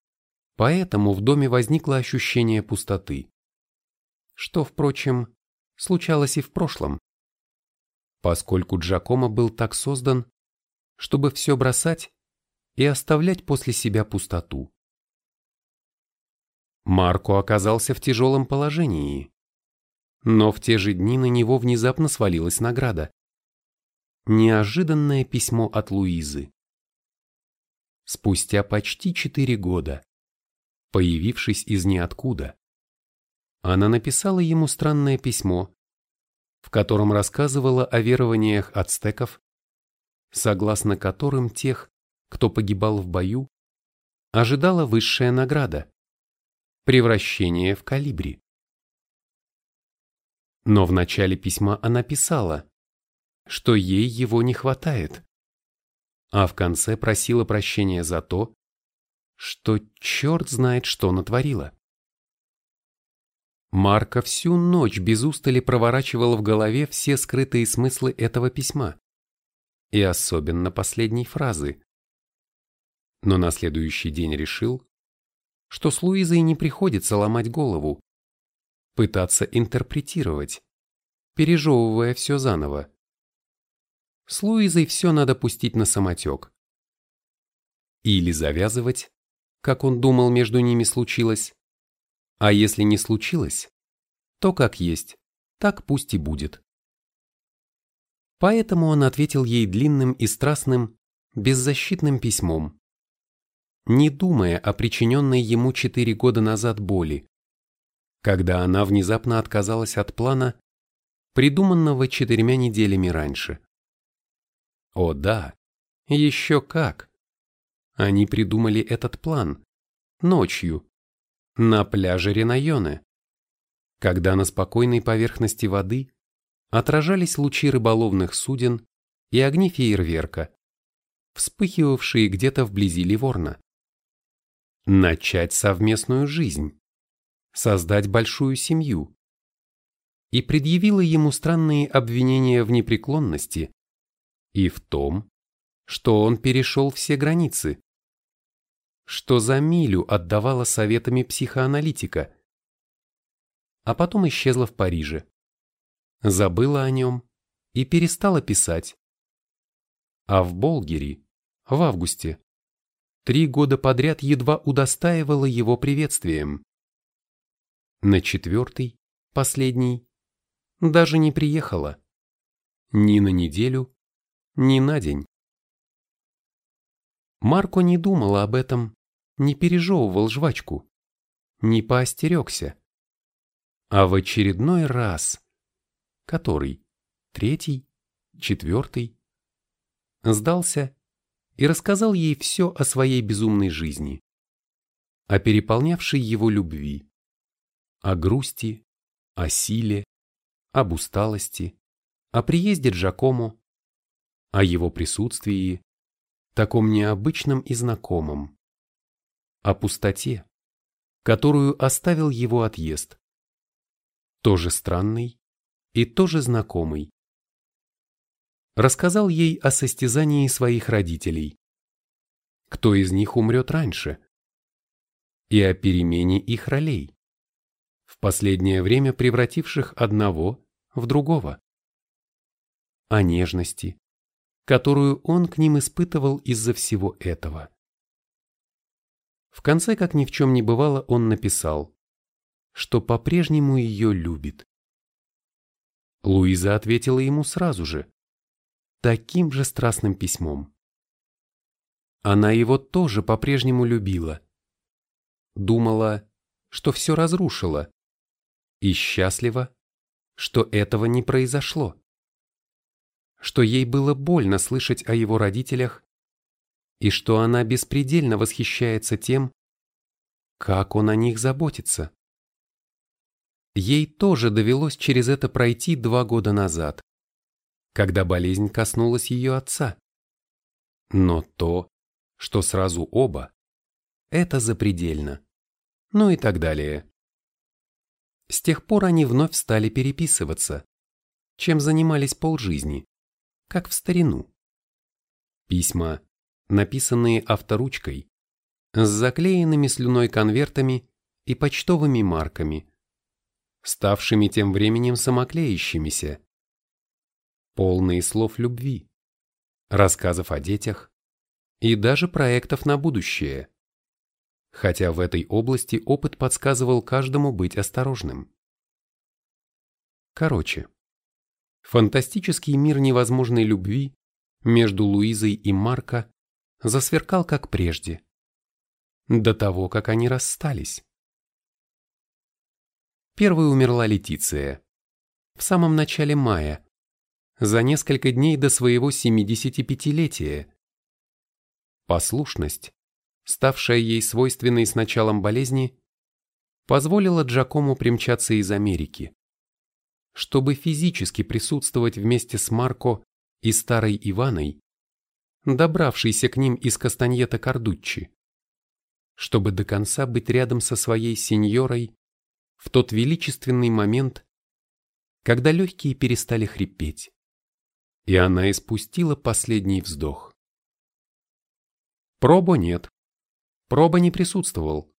A: поэтому в доме возникло ощущение пустоты. Что, впрочем, случалось и в прошлом. Поскольку Джакомо был так создан, чтобы все бросать и оставлять после себя пустоту. Марко оказался в тяжелом положении. Но в те же дни на него внезапно свалилась награда. Неожиданное письмо от Луизы. Спустя почти четыре года, появившись из ниоткуда, она написала ему странное письмо, в котором рассказывала о верованиях ацтеков, согласно которым тех, кто погибал в бою, ожидала высшая награда – превращение в калибри. Но в начале письма она писала, что ей его не хватает, а в конце просила прощения за то, что черт знает, что натворила. Марка всю ночь без устали проворачивала в голове все скрытые смыслы этого письма, и особенно последней фразы. Но на следующий день решил, что с Луизой не приходится ломать голову, пытаться интерпретировать, пережевывая все заново. С Луизой все надо пустить на самотек. Или завязывать, как он думал между ними случилось, а если не случилось, то как есть, так пусть и будет. Поэтому он ответил ей длинным и страстным, беззащитным письмом, не думая о причиненной ему четыре года назад боли, когда она внезапно отказалась от плана, придуманного четырьмя неделями раньше. О да, еще как! Они придумали этот план ночью на пляже Ренайоне, когда на спокойной поверхности воды отражались лучи рыболовных суден и огни фейерверка, вспыхивавшие где-то вблизи Ливорна. Начать совместную жизнь, создать большую семью. И предъявила ему странные обвинения в непреклонности и в том, что он перешел все границы, что за милю отдавала советами психоаналитика, а потом исчезла в Париже забыла о нем и перестала писать. А в Болгере, в августе, три года подряд едва удостаивала его приветствием. На четвертый, последний, даже не приехала. Ни на неделю, ни на день. Марко не думал об этом, не пережевывал жвачку, не поостерегся. А в очередной раз, Который? Третий? Четвертый? Сдался и рассказал ей все о своей безумной жизни, о переполнявшей его любви, о грусти, о силе, об усталости, о приезде Джакому, о его присутствии, таком необычном и знакомом, о пустоте, которую оставил его отъезд, тоже странный и тоже знакомый. Рассказал ей о состязании своих родителей. Кто из них умрет раньше? И о перемене их ролей, в последнее время превративших одного в другого. О нежности, которую он к ним испытывал из-за всего этого. В конце, как ни в чем не бывало, он написал, что по-прежнему ее любит. Луиза ответила ему сразу же, таким же страстным письмом. Она его тоже по-прежнему любила. Думала, что все разрушила, и счастлива, что этого не произошло. Что ей было больно слышать о его родителях, и что она беспредельно восхищается тем, как он о них заботится. Ей тоже довелось через это пройти два года назад, когда болезнь коснулась ее отца. Но то, что сразу оба, это запредельно. Ну и так далее. С тех пор они вновь стали переписываться, чем занимались полжизни, как в старину. Письма, написанные авторучкой, с заклеенными слюной конвертами и почтовыми марками – ставшими тем временем самоклеящимися. Полные слов любви, рассказов о детях и даже проектов на будущее. Хотя в этой области опыт подсказывал каждому быть осторожным. Короче, фантастический мир невозможной любви между Луизой и Марко засверкал как прежде, до того, как они расстались. Первой умерла Летиция. В самом начале мая, за несколько дней до своего 75-летия. Послушность, ставшая ей свойственной с началом болезни, позволила Джакому примчаться из Америки, чтобы физически присутствовать вместе с Марко и старой Иваной, добравшейся к ним из Кастаньета Кардуччи, чтобы до конца быть рядом со своей сеньорой в тот величественный момент, когда легкие перестали хрипеть, и она испустила последний вздох. Пробо нет. Проба не присутствовал.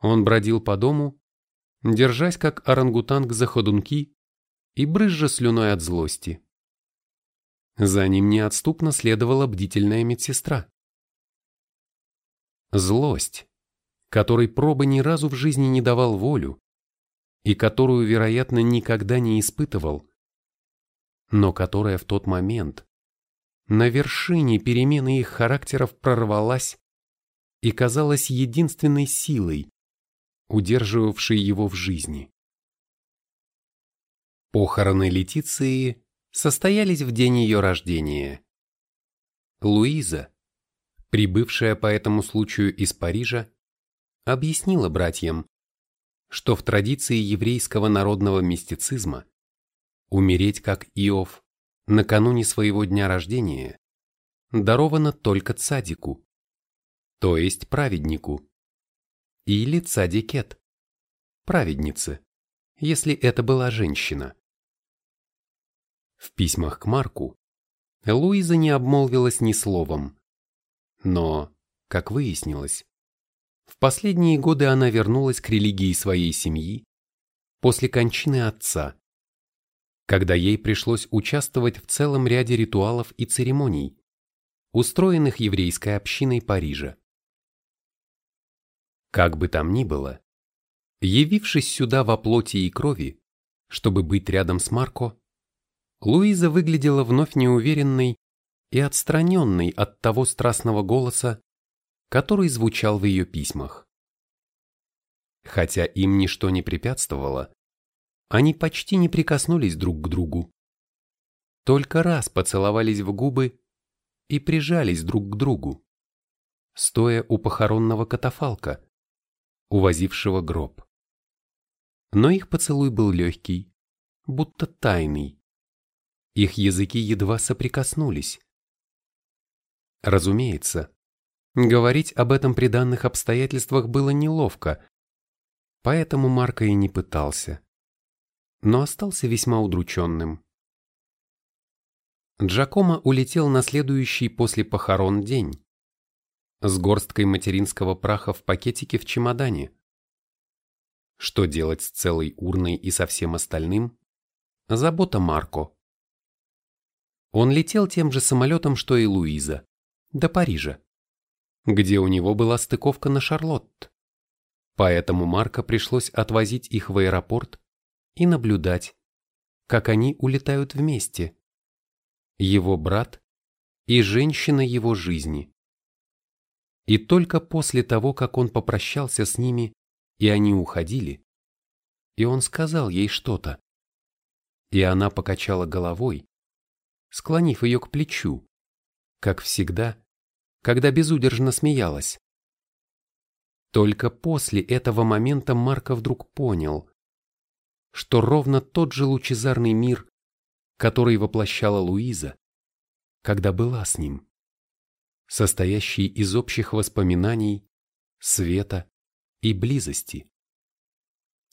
A: Он бродил по дому, держась как орангутанг за ходунки и брызжа слюной от злости. За ним неотступно следовала бдительная медсестра. Злость, которой проба ни разу в жизни не давал волю, и которую, вероятно, никогда не испытывал, но которая в тот момент на вершине перемены их характеров прорвалась и казалась единственной силой, удерживавший его в жизни. Похороны Летиции состоялись в день ее рождения. Луиза, прибывшая по этому случаю из Парижа, объяснила братьям, что в традиции еврейского народного мистицизма умереть как Иов накануне своего дня рождения даровано только цадику, то есть праведнику, или цадикет, праведнице, если это была женщина. В письмах к Марку Луиза не обмолвилась ни словом, но, как выяснилось, в последние годы она вернулась к религии своей семьи после кончины отца, когда ей пришлось участвовать в целом ряде ритуалов и церемоний, устроенных еврейской общиной Парижа. Как бы там ни было, явившись сюда во плоти и крови, чтобы быть рядом с Марко, Луиза выглядела вновь неуверенной и отстраненной от того страстного голоса, который звучал в ее письмах. Хотя им ничто не препятствовало, они почти не прикоснулись друг к другу. Только раз поцеловались в губы и прижались друг к другу, стоя у похоронного катафалка, увозившего гроб. Но их поцелуй был легкий, будто тайный. Их языки едва соприкоснулись. Разумеется, говорить об этом при данных обстоятельствах было неловко, поэтому Марко и не пытался, но остался весьма удрученным. Джакомо улетел на следующий после похорон день с горсткой материнского праха в пакетике в чемодане. Что делать с целой урной и со всем остальным? Забота Марко. Он летел тем же самолетом, что и Луиза, до Парижа, где у него была стыковка на Шарлотт. Поэтому Марко пришлось отвозить их в аэропорт и наблюдать, как они улетают вместе. Его брат и женщина его жизни. И только после того, как он попрощался с ними, и они уходили, и он сказал ей что-то, и она покачала головой, склонив ее к плечу, как всегда, когда безудержно смеялась. Только после этого момента Марко вдруг понял, что ровно тот же лучезарный мир, который воплощала Луиза, когда была с ним, состоящий из общих воспоминаний, света и близости.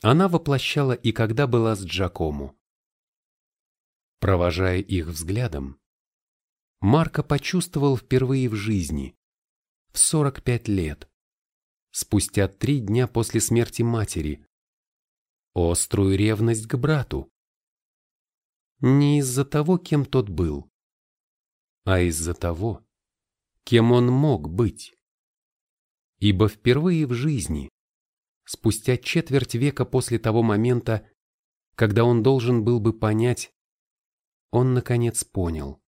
A: Она воплощала и когда была с Джакому. Провожая их взглядом, Марко почувствовал впервые в жизни, в 45 лет, спустя три дня после смерти матери, острую ревность к брату. Не из-за того, кем тот был, а из-за того, кем он мог быть. Ибо впервые в жизни, спустя четверть века после того момента, когда он должен был бы понять, он наконец понял,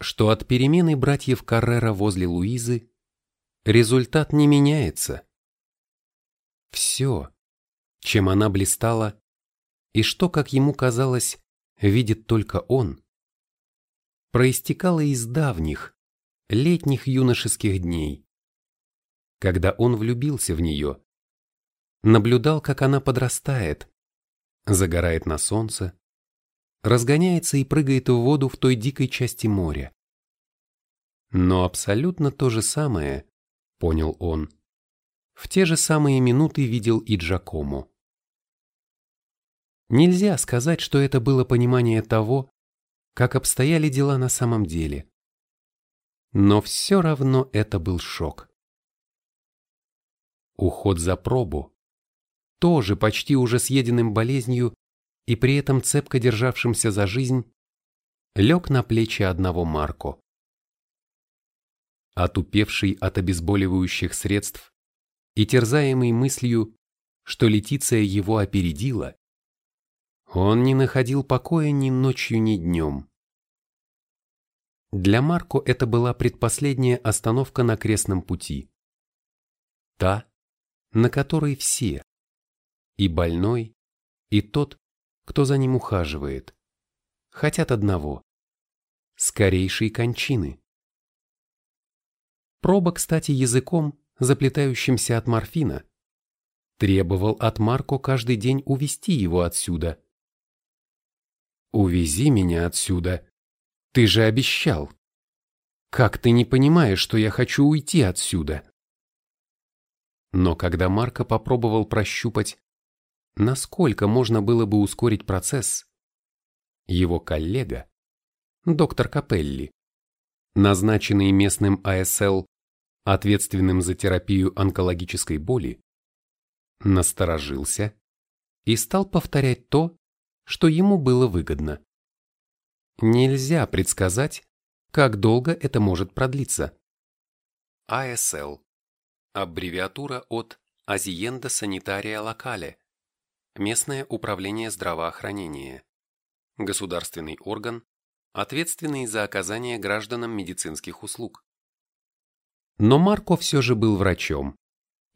A: что от перемены братьев Каррера возле Луизы результат не меняется. Все, чем она блистала, и что, как ему казалось, видит только он, проистекало из давних, летних юношеских дней, когда он влюбился в нее, наблюдал, как она подрастает, загорает на солнце, разгоняется и прыгает в воду в той дикой части моря. Но абсолютно то же самое, понял он, в те же самые минуты видел и Джакомо. Нельзя сказать, что это было понимание того, как обстояли дела на самом деле. Но все равно это был шок. Уход за пробу, тоже почти уже съеденным болезнью и при этом цепко державшимся за жизнь, лег на плечи одного Марко. Отупевший от обезболивающих средств и терзаемый мыслью, что Летиция его опередила, он не находил покоя ни ночью, ни днем. Для Марко это была предпоследняя остановка на крестном пути. Та, на который все, и больной, и тот, кто за ним ухаживает, хотят одного – скорейшей кончины. Проба, кстати, языком, заплетающимся от морфина, требовал от Марко каждый день увести его отсюда. «Увези меня отсюда. Ты же обещал. Как ты не понимаешь, что я хочу уйти отсюда?» Но когда Марко попробовал прощупать, насколько можно было бы ускорить процесс, его коллега, доктор Капелли, назначенный местным АСЛ, ответственным за терапию онкологической боли, насторожился и стал повторять то, что ему было выгодно. Нельзя предсказать, как долго это может продлиться. АСЛ – аббревиатура от Азиенда Санитария Локале, местное управление здравоохранения, государственный орган, ответственный за оказание гражданам медицинских услуг. Но Марко все же был врачом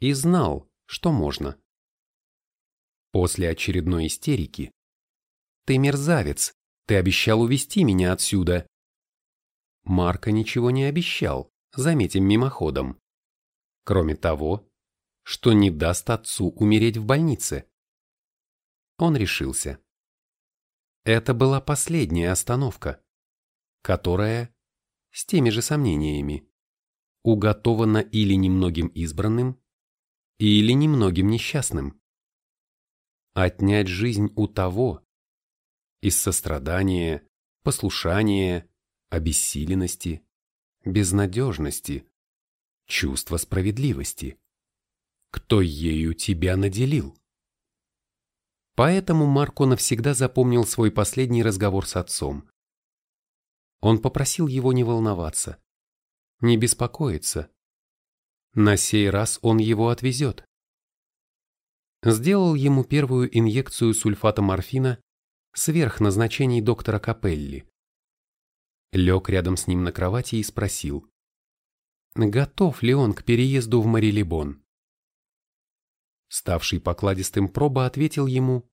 A: и знал, что можно. После очередной истерики «Ты мерзавец, ты обещал увести меня отсюда!» Марко ничего не обещал, заметим мимоходом. Кроме того, что не даст отцу умереть в больнице. Он решился. Это была последняя остановка, которая, с теми же сомнениями, уготована или немногим избранным, или немногим несчастным. Отнять жизнь у того, из сострадания, послушания, обессиленности, безнадежности, чувства справедливости. Кто ею тебя наделил? Поэтому Марко навсегда запомнил свой последний разговор с отцом. Он попросил его не волноваться, не беспокоиться. На сей раз он его отвезет. Сделал ему первую инъекцию сульфата морфина сверх назначений доктора Капелли. Лег рядом с ним на кровати и спросил, готов ли он к переезду в Марилибон. Ставший покладистым проба ответил ему,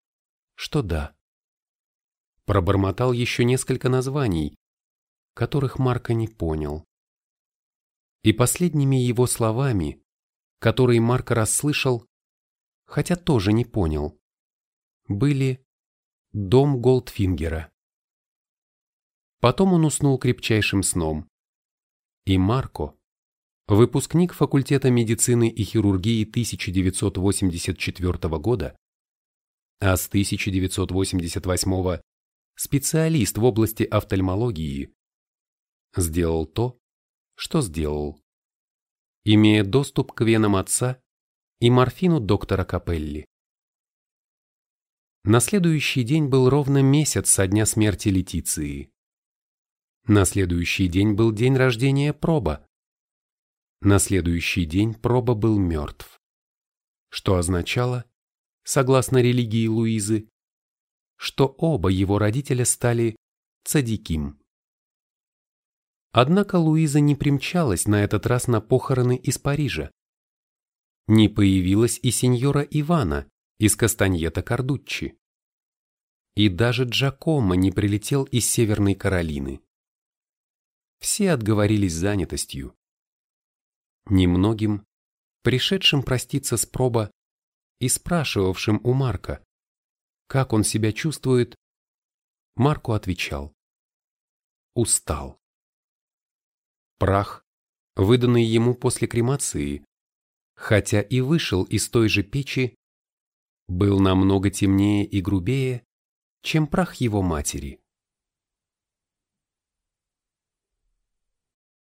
A: что да. Пробормотал еще несколько названий, которых Марко не понял. И последними его словами, которые Марко расслышал, хотя тоже не понял, были «Дом Голдфингера». Потом он уснул крепчайшим сном. И Марко, выпускник факультета медицины и хирургии 1984 года, а с 1988 специалист в области офтальмологии, сделал то, что сделал, имея доступ к венам отца и морфину доктора Капелли. На следующий день был ровно месяц со дня смерти Летиции. На следующий день был день рождения Проба, на следующий день Проба был мертв, что означало, согласно религии Луизы, что оба его родителя стали цадиким. Однако Луиза не примчалась на этот раз на похороны из Парижа. Не появилась и сеньора Ивана из Кастаньета Кардуччи. И даже Джакомо не прилетел из Северной Каролины. Все отговорились занятостью. Немногим, пришедшим проститься с проба и спрашивавшим у Марка, как он себя чувствует, Марку отвечал. Устал. Прах, выданный ему после кремации, хотя и вышел из той же печи, был намного темнее и грубее, чем прах его матери.